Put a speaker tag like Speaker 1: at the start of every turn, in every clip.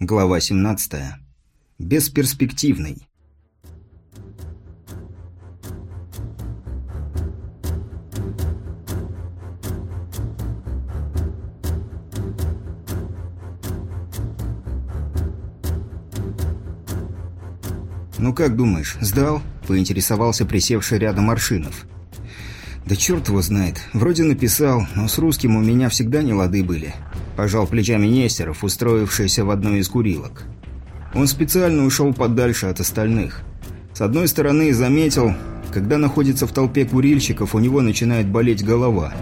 Speaker 1: Глава 17. Бесперспективный. «Ну как думаешь, сдал?» – поинтересовался присевший рядом Аршинов. «Да черт его знает. Вроде написал, но с русским у меня всегда не лады были пожал плечами Нестеров, устроившийся в одной из курилок. Он специально ушел подальше от остальных. С одной стороны, заметил, когда находится в толпе курильщиков, у него начинает болеть голова.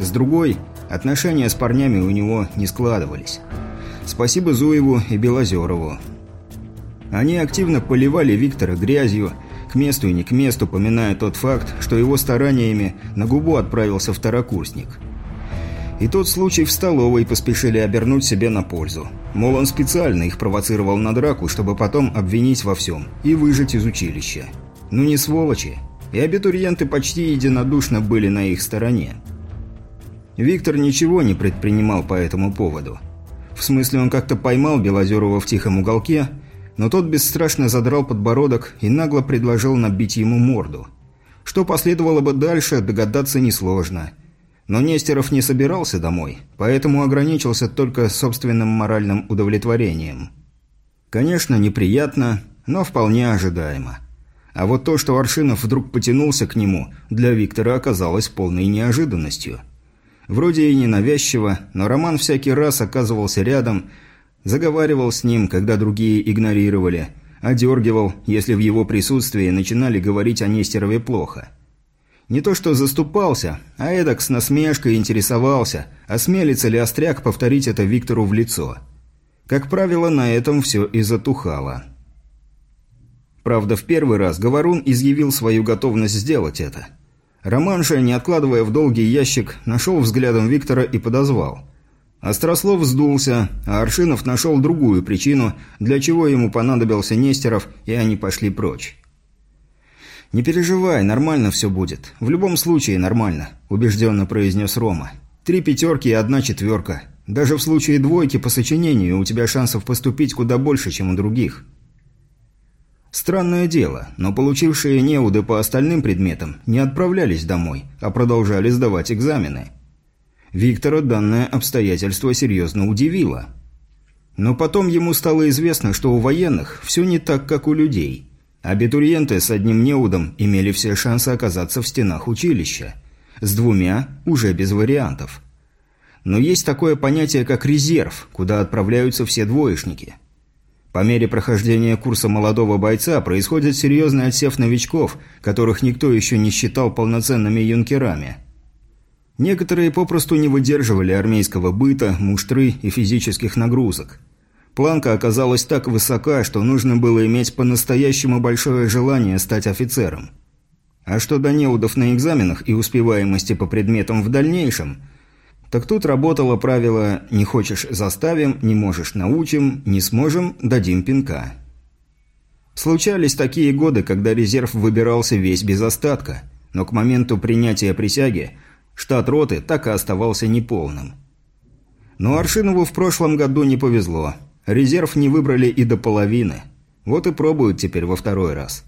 Speaker 1: С другой, отношения с парнями у него не складывались. Спасибо Зуеву и Белозерову. Они активно поливали Виктора грязью, к месту и не к месту, поминая тот факт, что его стараниями на губу отправился второкурсник – и тот случай в столовой поспешили обернуть себе на пользу. Мол, он специально их провоцировал на драку, чтобы потом обвинить во всем и выжить из училища. Ну не сволочи. И абитуриенты почти единодушно были на их стороне. Виктор ничего не предпринимал по этому поводу. В смысле, он как-то поймал Белозерова в тихом уголке, но тот бесстрашно задрал подбородок и нагло предложил набить ему морду. Что последовало бы дальше, догадаться несложно – но Нестеров не собирался домой, поэтому ограничился только собственным моральным удовлетворением. Конечно, неприятно, но вполне ожидаемо. А вот то, что Аршинов вдруг потянулся к нему, для Виктора оказалось полной неожиданностью. Вроде и ненавязчиво, но Роман всякий раз оказывался рядом, заговаривал с ним, когда другие игнорировали, одергивал, если в его присутствии начинали говорить о Нестерове плохо – не то что заступался, а эдак с насмешкой интересовался, осмелится ли Остряк повторить это Виктору в лицо. Как правило, на этом все и затухало. Правда, в первый раз Говорун изъявил свою готовность сделать это. Роман же, не откладывая в долгий ящик, нашел взглядом Виктора и подозвал. Острослов сдулся, а Аршинов нашел другую причину, для чего ему понадобился Нестеров, и они пошли прочь. «Не переживай, нормально все будет. В любом случае нормально», – убежденно произнес Рома. «Три пятерки и одна четверка. Даже в случае двойки по сочинению у тебя шансов поступить куда больше, чем у других». Странное дело, но получившие неуды по остальным предметам не отправлялись домой, а продолжали сдавать экзамены. Виктора данное обстоятельство серьезно удивило. Но потом ему стало известно, что у военных все не так, как у людей – Абитуриенты с одним неудом имели все шансы оказаться в стенах училища. С двумя – уже без вариантов. Но есть такое понятие, как резерв, куда отправляются все двоечники. По мере прохождения курса молодого бойца происходит серьезный отсев новичков, которых никто еще не считал полноценными юнкерами. Некоторые попросту не выдерживали армейского быта, муштры и физических нагрузок – Планка оказалась так высока, что нужно было иметь по-настоящему большое желание стать офицером. А что до неудов на экзаменах и успеваемости по предметам в дальнейшем, так тут работало правило «не хочешь – заставим, не можешь – научим, не сможем – дадим пинка». Случались такие годы, когда резерв выбирался весь без остатка, но к моменту принятия присяги штат роты так и оставался неполным. Но Аршинову в прошлом году не повезло – Резерв не выбрали и до половины. Вот и пробуют теперь во второй раз.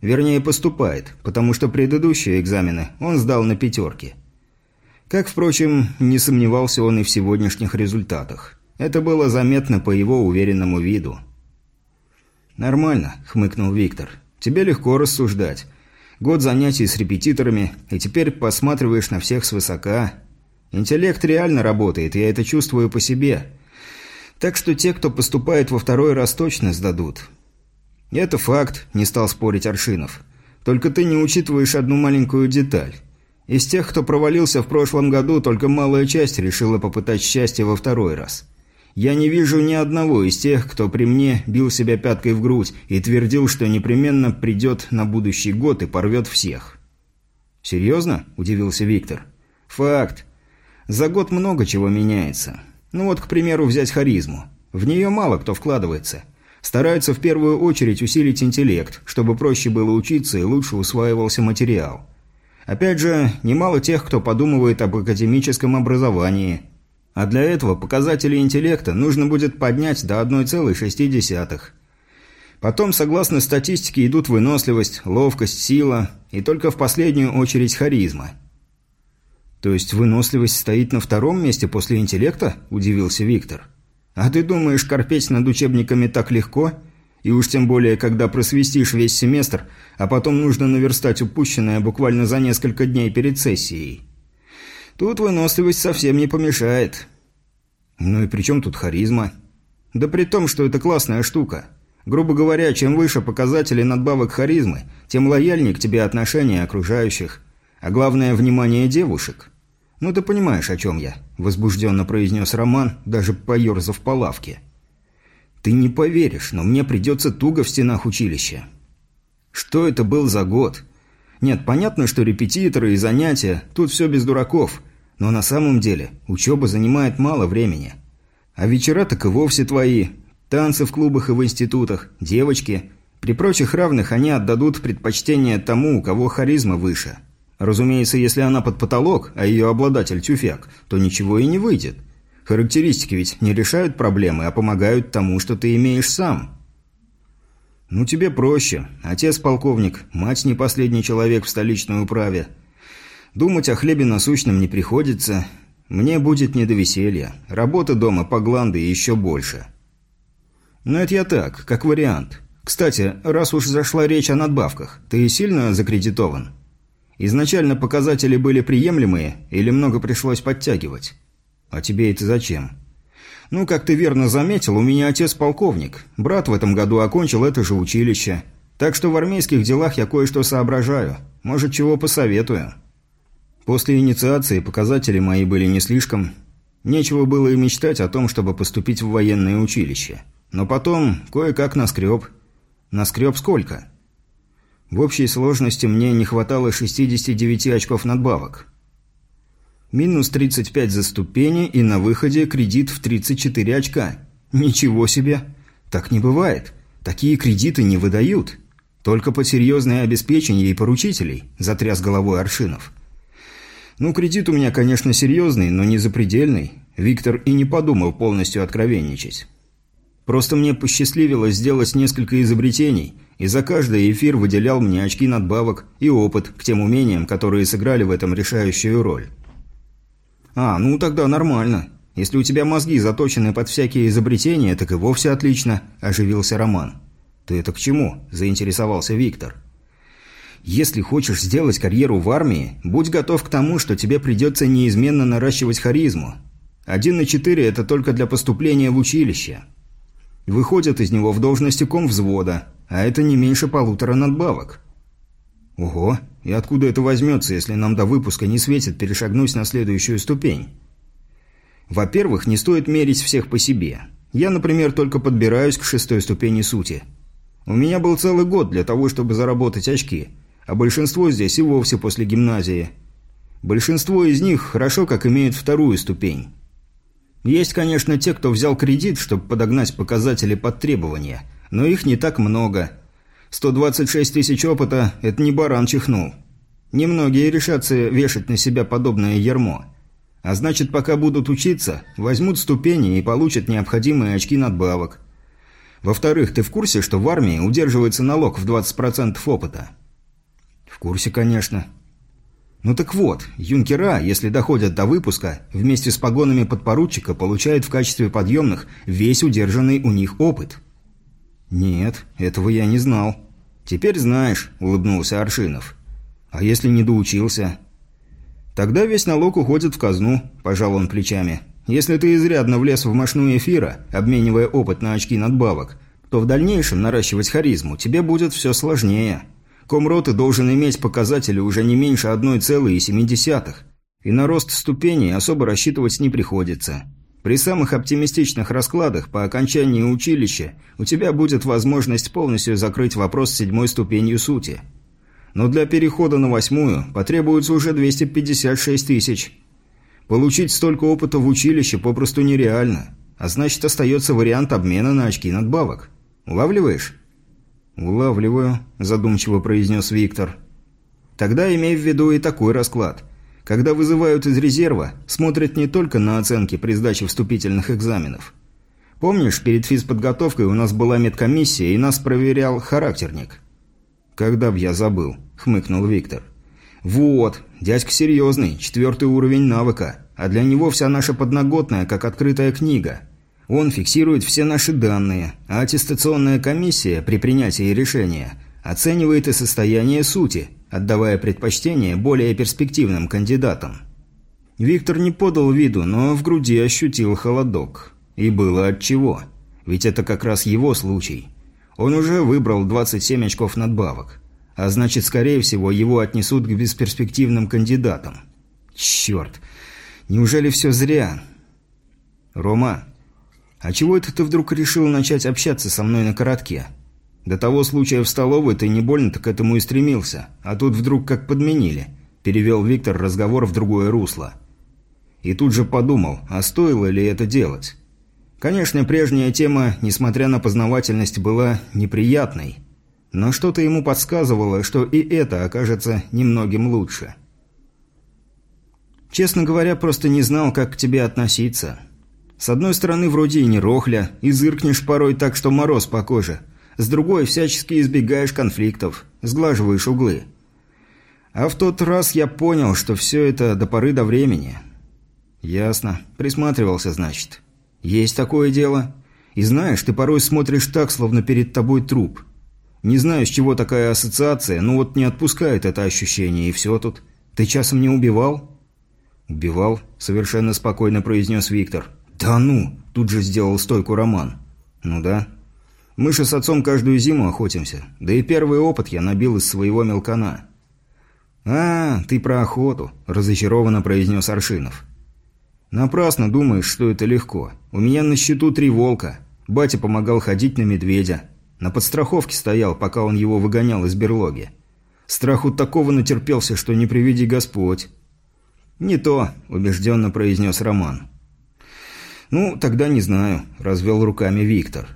Speaker 1: Вернее, поступает, потому что предыдущие экзамены он сдал на пятерки. Как, впрочем, не сомневался он и в сегодняшних результатах. Это было заметно по его уверенному виду. «Нормально», — хмыкнул Виктор. «Тебе легко рассуждать. Год занятий с репетиторами, и теперь посматриваешь на всех свысока. Интеллект реально работает, я это чувствую по себе. Так что те, кто поступает во второй раз, точно сдадут. Это факт, не стал спорить Аршинов. Только ты не учитываешь одну маленькую деталь. Из тех, кто провалился в прошлом году, только малая часть решила попытать счастье во второй раз. Я не вижу ни одного из тех, кто при мне бил себя пяткой в грудь и твердил, что непременно придет на будущий год и порвет всех. «Серьезно?» – удивился Виктор. «Факт. За год много чего меняется. Ну вот, к примеру, взять харизму. В нее мало кто вкладывается. Стараются в первую очередь усилить интеллект, чтобы проще было учиться и лучше усваивался материал. Опять же, немало тех, кто подумывает об академическом образовании. А для этого показатели интеллекта нужно будет поднять до 1,6. Потом, согласно статистике, идут выносливость, ловкость, сила и только в последнюю очередь харизма. «То есть выносливость стоит на втором месте после интеллекта?» – удивился Виктор. «А ты думаешь, корпеть над учебниками так легко? И уж тем более, когда просвистишь весь семестр, а потом нужно наверстать упущенное буквально за несколько дней перед сессией. Тут выносливость совсем не помешает». «Ну и при чем тут харизма?» «Да при том, что это классная штука. Грубо говоря, чем выше показатели надбавок харизмы, тем лояльнее к тебе отношение окружающих. А главное – внимание девушек. «Ну ты понимаешь, о чем я», – возбужденно произнес Роман, даже поерзав по лавке. «Ты не поверишь, но мне придется туго в стенах училища». «Что это был за год?» «Нет, понятно, что репетиторы и занятия, тут все без дураков, но на самом деле учеба занимает мало времени. А вечера так и вовсе твои, Танцы в клубах и в институтах, девочки. При прочих равных они отдадут предпочтение тому, у кого харизма выше. Разумеется, если она под потолок, а ее обладатель тюфяк, то ничего и не выйдет. Характеристики ведь не решают проблемы, а помогают тому, что ты имеешь сам. Ну тебе проще. Отец полковник, мать не последний человек в столичной управе. Думать о хлебе насущном не приходится. Мне будет не до веселья. Работа дома по гланды еще больше. Но это я так, как вариант. Кстати, раз уж зашла речь о надбавках, ты сильно закредитован? Изначально показатели были приемлемые или много пришлось подтягивать? А тебе это зачем? Ну, как ты верно заметил, у меня отец полковник. Брат в этом году окончил это же училище. Так что в армейских делах я кое-что соображаю. Может, чего посоветую. После инициации показатели мои были не слишком. Нечего было и мечтать о том, чтобы поступить в военное училище. Но потом кое-как наскреб. Наскреб сколько? В общей сложности мне не хватало 69 очков надбавок. Минус 35 за ступени и на выходе кредит в 34 очка. Ничего себе! Так не бывает. Такие кредиты не выдают. Только под серьезное обеспечение и поручителей, затряс головой Аршинов. Ну, кредит у меня, конечно, серьезный, но не запредельный. Виктор и не подумал полностью откровенничать. Просто мне посчастливилось сделать несколько изобретений, и за каждый эфир выделял мне очки надбавок и опыт к тем умениям, которые сыграли в этом решающую роль. «А, ну тогда нормально. Если у тебя мозги заточены под всякие изобретения, так и вовсе отлично», – оживился Роман. «Ты это к чему?» – заинтересовался Виктор. «Если хочешь сделать карьеру в армии, будь готов к тому, что тебе придется неизменно наращивать харизму. Один на четыре – это только для поступления в училище». Выходят из него в должности комвзвода, а это не меньше полутора надбавок. Ого, и откуда это возьмется, если нам до выпуска не светит перешагнуть на следующую ступень? Во-первых, не стоит мерить всех по себе. Я, например, только подбираюсь к шестой ступени сути. У меня был целый год для того, чтобы заработать очки, а большинство здесь и вовсе после гимназии. Большинство из них хорошо как имеют вторую ступень. Есть, конечно, те, кто взял кредит, чтобы подогнать показатели под требования, но их не так много. 126 тысяч опыта – это не баран чихнул. Немногие решатся вешать на себя подобное ермо. А значит, пока будут учиться, возьмут ступени и получат необходимые очки надбавок. Во-вторых, ты в курсе, что в армии удерживается налог в 20% опыта? В курсе, конечно. Ну так вот, юнкера, если доходят до выпуска, вместе с погонами подпоручика получают в качестве подъемных весь удержанный у них опыт. Нет, этого я не знал. Теперь знаешь, улыбнулся Аршинов. А если не доучился? Тогда весь налог уходит в казну, пожал он плечами. Если ты изрядно влез в мошну эфира, обменивая опыт на очки надбавок, то в дальнейшем наращивать харизму тебе будет все сложнее. Комроты должен иметь показатели уже не меньше 1,7, и на рост ступеней особо рассчитывать не приходится. При самых оптимистичных раскладах по окончании училища у тебя будет возможность полностью закрыть вопрос с седьмой ступенью сути. Но для перехода на восьмую потребуется уже 256 тысяч. Получить столько опыта в училище попросту нереально, а значит остается вариант обмена на очки надбавок. Улавливаешь? «Улавливаю», – задумчиво произнес Виктор. «Тогда имей в виду и такой расклад. Когда вызывают из резерва, смотрят не только на оценки при сдаче вступительных экзаменов. Помнишь, перед физподготовкой у нас была медкомиссия, и нас проверял характерник? «Когда б я забыл», — хмыкнул Виктор. «Вот, дядька серьезный, четвертый уровень навыка, а для него вся наша подноготная, как открытая книга. Он фиксирует все наши данные, а аттестационная комиссия при принятии решения оценивает и состояние сути, отдавая предпочтение более перспективным кандидатам». Виктор не подал виду, но в груди ощутил холодок. И было от чего. Ведь это как раз его случай. Он уже выбрал 27 очков надбавок. А значит, скорее всего, его отнесут к бесперспективным кандидатам. Черт. Неужели все зря? Рома, а чего это ты вдруг решил начать общаться со мной на коротке? До того случая в столовой ты не больно-то к этому и стремился, а тут вдруг как подменили. Перевел Виктор разговор в другое русло. И тут же подумал, а стоило ли это делать? Конечно, прежняя тема, несмотря на познавательность, была неприятной. Но что-то ему подсказывало, что и это окажется немногим лучше. Честно говоря, просто не знал, как к тебе относиться. С одной стороны, вроде и не рохля, и зыркнешь порой так, что мороз по коже. С другой, всячески избегаешь конфликтов, сглаживаешь углы. А в тот раз я понял, что все это до поры до времени. Ясно. Присматривался, значит. «Есть такое дело. И знаешь, ты порой смотришь так, словно перед тобой труп. Не знаю, с чего такая ассоциация, но вот не отпускает это ощущение, и все тут. Ты часом не убивал?» «Убивал», — совершенно спокойно произнес Виктор. «Да ну!» – тут же сделал стойку Роман. «Ну да. Мы же с отцом каждую зиму охотимся. Да и первый опыт я набил из своего мелкана». «А, ты про охоту», – разочарованно произнес Аршинов. «Напрасно думаешь, что это легко. У меня на счету три волка. Батя помогал ходить на медведя. На подстраховке стоял, пока он его выгонял из берлоги. Страху такого натерпелся, что не приведи Господь». «Не то», – убежденно произнес Роман. «Ну, тогда не знаю», – развел руками Виктор.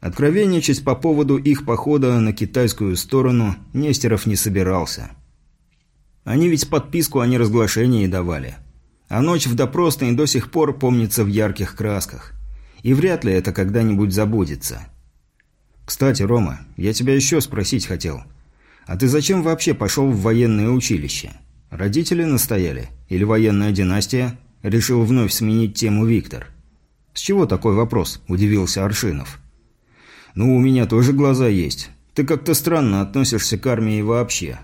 Speaker 1: Откровенничать по поводу их похода на китайскую сторону Нестеров не собирался. Они ведь подписку о неразглашении давали. А ночь в допросной до сих пор помнится в ярких красках. И вряд ли это когда-нибудь забудется. Кстати, Рома, я тебя еще спросить хотел. А ты зачем вообще пошел в военное училище? Родители настояли? Или военная династия? Решил вновь сменить тему Виктор. «С чего такой вопрос?» – удивился Аршинов. «Ну, у меня тоже глаза есть. Ты как-то странно относишься к армии вообще.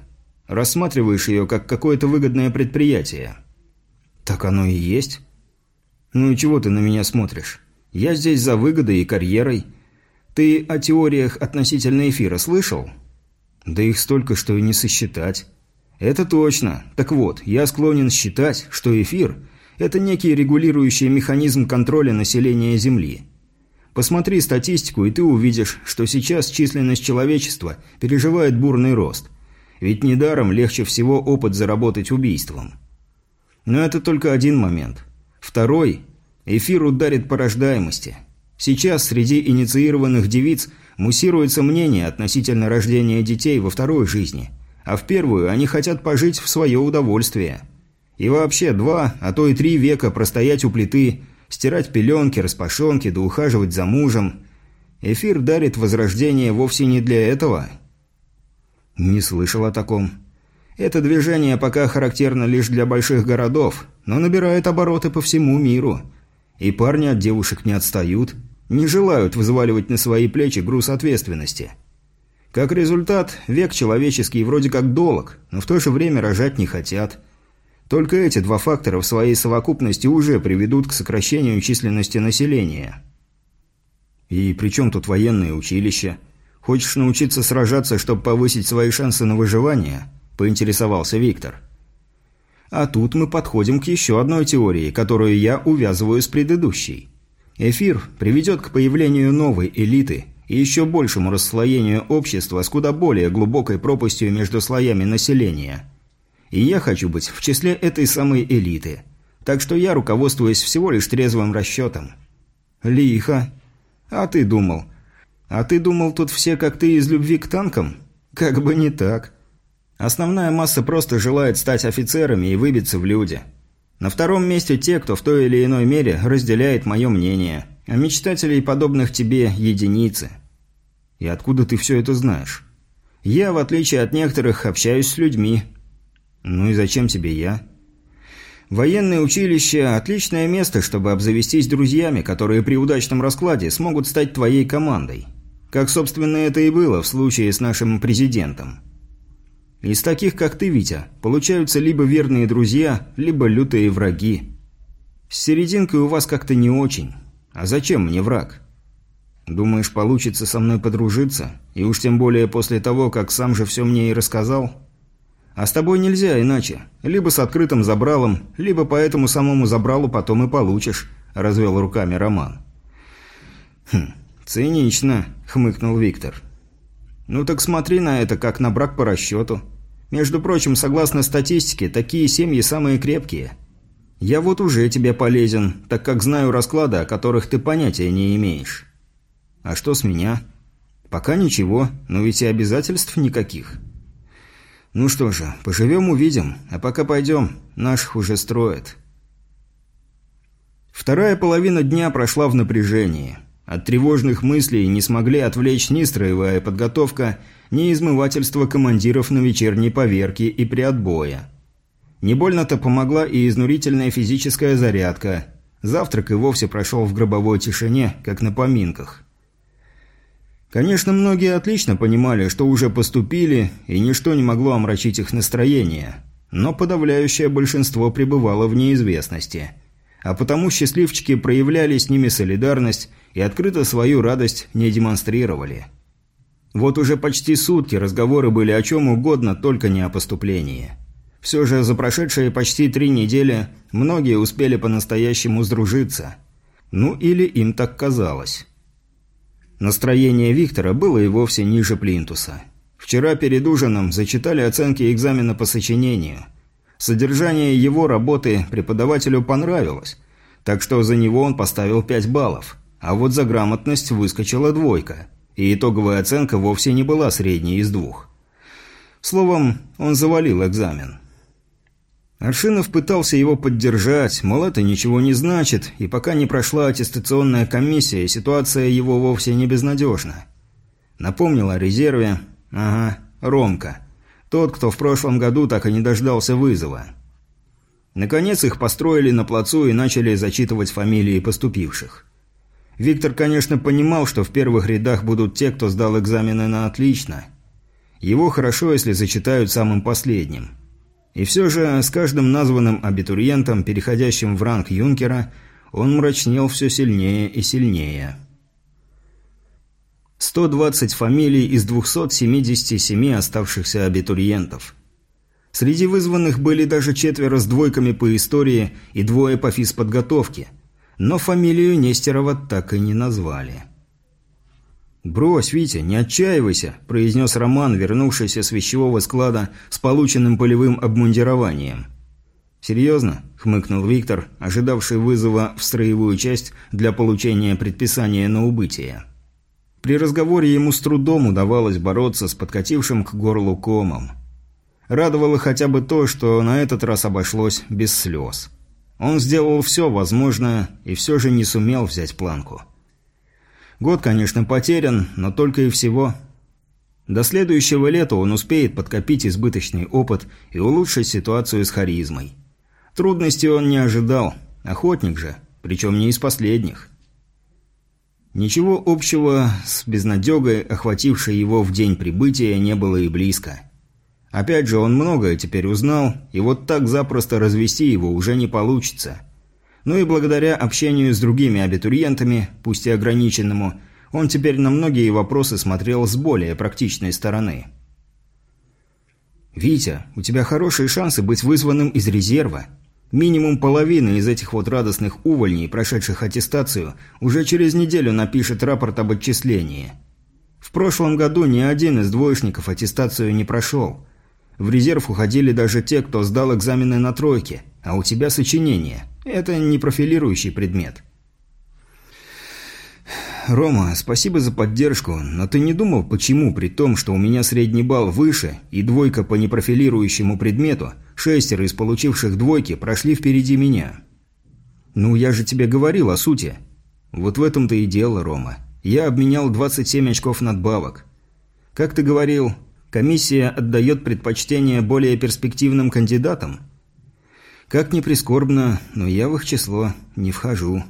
Speaker 1: Рассматриваешь ее как какое-то выгодное предприятие». «Так оно и есть». «Ну и чего ты на меня смотришь? Я здесь за выгодой и карьерой. Ты о теориях относительно эфира слышал?» «Да их столько, что и не сосчитать». «Это точно. Так вот, я склонен считать, что эфир – это некий регулирующий механизм контроля населения Земли». Посмотри статистику, и ты увидишь, что сейчас численность человечества переживает бурный рост. Ведь недаром легче всего опыт заработать убийством. Но это только один момент. Второй – эфир ударит по рождаемости. Сейчас среди инициированных девиц муссируется мнение относительно рождения детей во второй жизни, а в первую они хотят пожить в свое удовольствие. И вообще два, а то и три века простоять у плиты, стирать пеленки, распашонки да ухаживать за мужем. Эфир дарит возрождение вовсе не для этого. Не слышал о таком. Это движение пока характерно лишь для больших городов, но набирает обороты по всему миру. И парни от девушек не отстают, не желают взваливать на свои плечи груз ответственности. Как результат, век человеческий вроде как долг, но в то же время рожать не хотят. Только эти два фактора в своей совокупности уже приведут к сокращению численности населения. И при чем тут военное училище? Хочешь научиться сражаться, чтобы повысить свои шансы на выживание? – поинтересовался Виктор. А тут мы подходим к еще одной теории, которую я увязываю с предыдущей. Эфир приведет к появлению новой элиты и еще большему расслоению общества с куда более глубокой пропастью между слоями населения. И я хочу быть в числе этой самой элиты. Так что я руководствуюсь всего лишь трезвым расчетом. Лихо. А ты думал? А ты думал, тут все как ты из любви к танкам? Как бы не так. Основная масса просто желает стать офицерами и выбиться в люди. На втором месте те, кто в той или иной мере разделяет мое мнение, а мечтателей, подобных тебе, единицы. И откуда ты все это знаешь? Я, в отличие от некоторых, общаюсь с людьми. Ну и зачем тебе я? Военное училище – отличное место, чтобы обзавестись друзьями, которые при удачном раскладе смогут стать твоей командой. Как, собственно, это и было в случае с нашим президентом. Из таких, как ты, Витя, получаются либо верные друзья, либо лютые враги. С серединкой у вас как-то не очень. А зачем мне враг? Думаешь, получится со мной подружиться? И уж тем более после того, как сам же все мне и рассказал? А с тобой нельзя иначе. Либо с открытым забралом, либо по этому самому забралу потом и получишь», – развел руками Роман. «Хм, цинично», – хмыкнул Виктор. «Ну так смотри на это, как на брак по расчету. Между прочим, согласно статистике, такие семьи самые крепкие. Я вот уже тебе полезен, так как знаю расклады, о которых ты понятия не имеешь. А что с меня? Пока ничего, но ведь и обязательств никаких. Ну что же, поживем увидим, а пока пойдем, наших уже строят. Вторая половина дня прошла в напряжении. От тревожных мыслей не смогли отвлечь ни строевая подготовка, ни измывательство командиров на вечерней поверке и при отбое. Не больно-то помогла и изнурительная физическая зарядка. Завтрак и вовсе прошел в гробовой тишине, как на поминках. Конечно, многие отлично понимали, что уже поступили, и ничто не могло омрачить их настроение. Но подавляющее большинство пребывало в неизвестности. А потому счастливчики проявляли с ними солидарность и открыто свою радость не демонстрировали. Вот уже почти сутки разговоры были о чем угодно, только не о поступлении. Все же за прошедшие почти три недели многие успели по-настоящему сдружиться. Ну или им так казалось. Настроение Виктора было и вовсе ниже плинтуса. Вчера перед ужином зачитали оценки экзамена по сочинению. Содержание его работы преподавателю понравилось, так что за него он поставил 5 баллов – а вот за грамотность выскочила двойка, и итоговая оценка вовсе не была средней из двух. Словом, он завалил экзамен. Аршинов пытался его поддержать, мол, это ничего не значит, и пока не прошла аттестационная комиссия, ситуация его вовсе не безнадежна. Напомнил о резерве. Ага, Ромка. Тот, кто в прошлом году так и не дождался вызова. Наконец их построили на плацу и начали зачитывать фамилии поступивших. Виктор, конечно, понимал, что в первых рядах будут те, кто сдал экзамены на отлично. Его хорошо, если зачитают самым последним. И все же с каждым названным абитуриентом, переходящим в ранг юнкера, он мрачнел все сильнее и сильнее. 120 фамилий из 277 оставшихся абитуриентов. Среди вызванных были даже четверо с двойками по истории и двое по физподготовке – но фамилию Нестерова так и не назвали. «Брось, Витя, не отчаивайся», – произнес Роман, вернувшийся с вещевого склада с полученным полевым обмундированием. «Серьезно?» – хмыкнул Виктор, ожидавший вызова в строевую часть для получения предписания на убытие. При разговоре ему с трудом удавалось бороться с подкатившим к горлу комом. Радовало хотя бы то, что на этот раз обошлось без слез. Он сделал все возможное и все же не сумел взять планку. Год, конечно, потерян, но только и всего. До следующего лета он успеет подкопить избыточный опыт и улучшить ситуацию с харизмой. Трудностей он не ожидал, охотник же, причем не из последних. Ничего общего с безнадегой, охватившей его в день прибытия, не было и близко. Опять же, он многое теперь узнал, и вот так запросто развести его уже не получится. Ну и благодаря общению с другими абитуриентами, пусть и ограниченному, он теперь на многие вопросы смотрел с более практичной стороны. «Витя, у тебя хорошие шансы быть вызванным из резерва. Минимум половина из этих вот радостных увольней, прошедших аттестацию, уже через неделю напишет рапорт об отчислении. В прошлом году ни один из двоечников аттестацию не прошел». В резерв уходили даже те, кто сдал экзамены на тройке, а у тебя сочинение. Это не профилирующий предмет. Рома, спасибо за поддержку, но ты не думал, почему при том, что у меня средний балл выше и двойка по непрофилирующему предмету, шестеро из получивших двойки прошли впереди меня? Ну, я же тебе говорил о сути. Вот в этом-то и дело, Рома. Я обменял 27 очков надбавок. Как ты говорил, комиссия отдает предпочтение более перспективным кандидатам? Как ни прискорбно, но я в их число не вхожу.